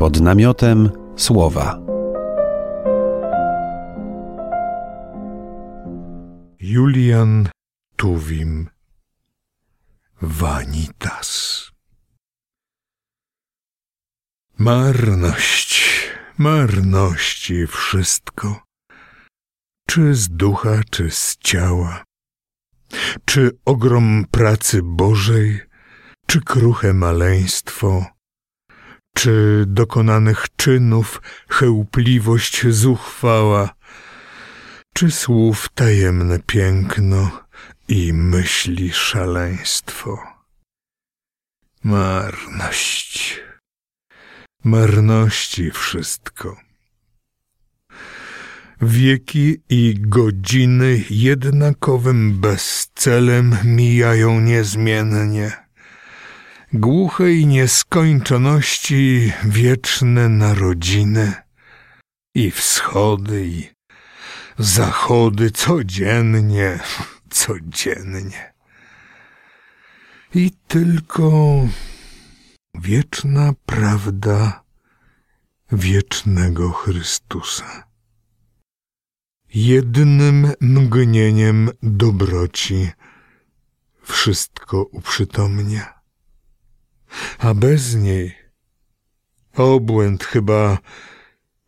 pod namiotem słowa. Julian Tuwim Vanitas. Marność, marności wszystko, czy z ducha, czy z ciała, czy ogrom pracy Bożej, czy kruche maleństwo, czy dokonanych czynów chełpliwość zuchwała, czy słów tajemne piękno i myśli szaleństwo. Marność, marności wszystko. Wieki i godziny jednakowym bezcelem mijają niezmiennie. Głuchej nieskończoności wieczne narodziny i wschody i zachody codziennie, codziennie. I tylko wieczna prawda wiecznego Chrystusa. Jednym mgnieniem dobroci wszystko uprzytomnia. A bez niej obłęd chyba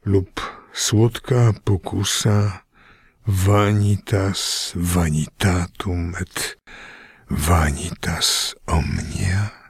lub słodka pokusa vanitas vanitatum et vanitas omnia.